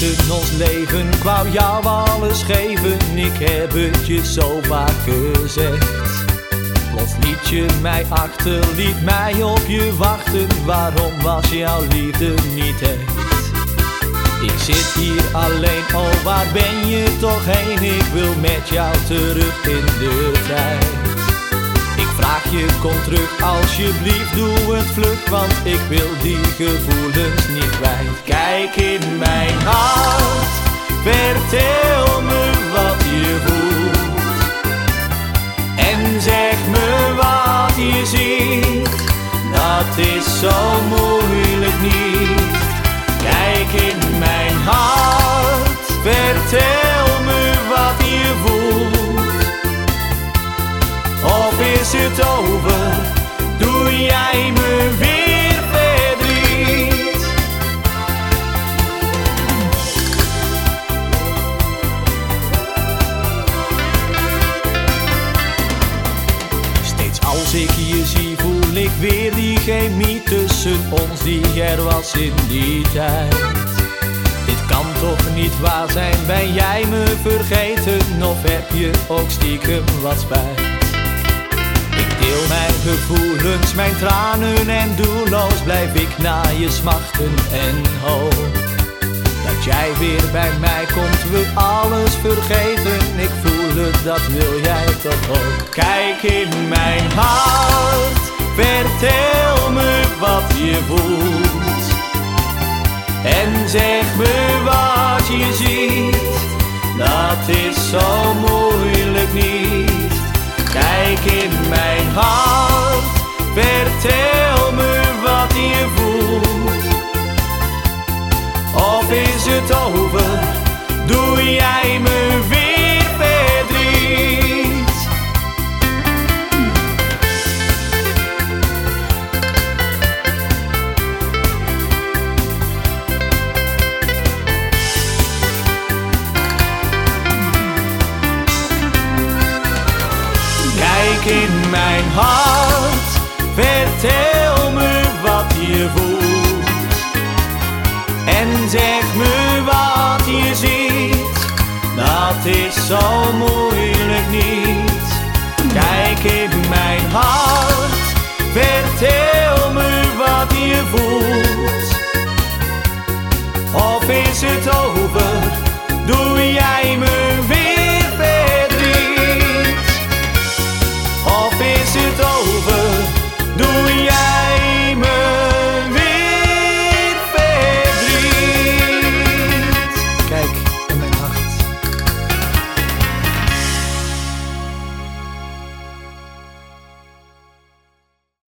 weten ons leven, wou jou alles geven, ik heb het je zo vaak gezegd. Plots liet je mij achter, liet mij op je wachten, waarom was jouw liefde niet echt? Ik zit hier alleen, oh waar ben je toch heen? Ik wil met jou terug in de tijd. Ik vraag je, kom terug alsjeblieft, doe het vlug, want ik wil die gevoelens niet kwijt. Kijk in hart, vertel me wat je voelt. En zeg me wat je ziet, dat is zo moeilijk ik je zie, voel ik weer die chemie tussen ons die er was in die tijd. Dit kan toch niet waar zijn, ben jij me vergeten of heb je ook stiekem wat spijt? Ik deel mijn gevoelens, mijn tranen en doelloos blijf ik naar je smachten en hoop dat jij weer bij mij komt, we alles vergeten. Dat wil jij toch ook. Kijk in mijn hart, vertel me wat je voelt. En zeg me wat je ziet, dat is zo moeilijk niet. Kijk in mijn hart, vertel me wat je voelt. Of is het over, doe jij Kijk in mijn hart, vertel me wat je voelt. En zeg me wat je ziet, dat is zo moeilijk niet. Kijk in mijn hart, vertel me wat je voelt. Of is het over, doe jij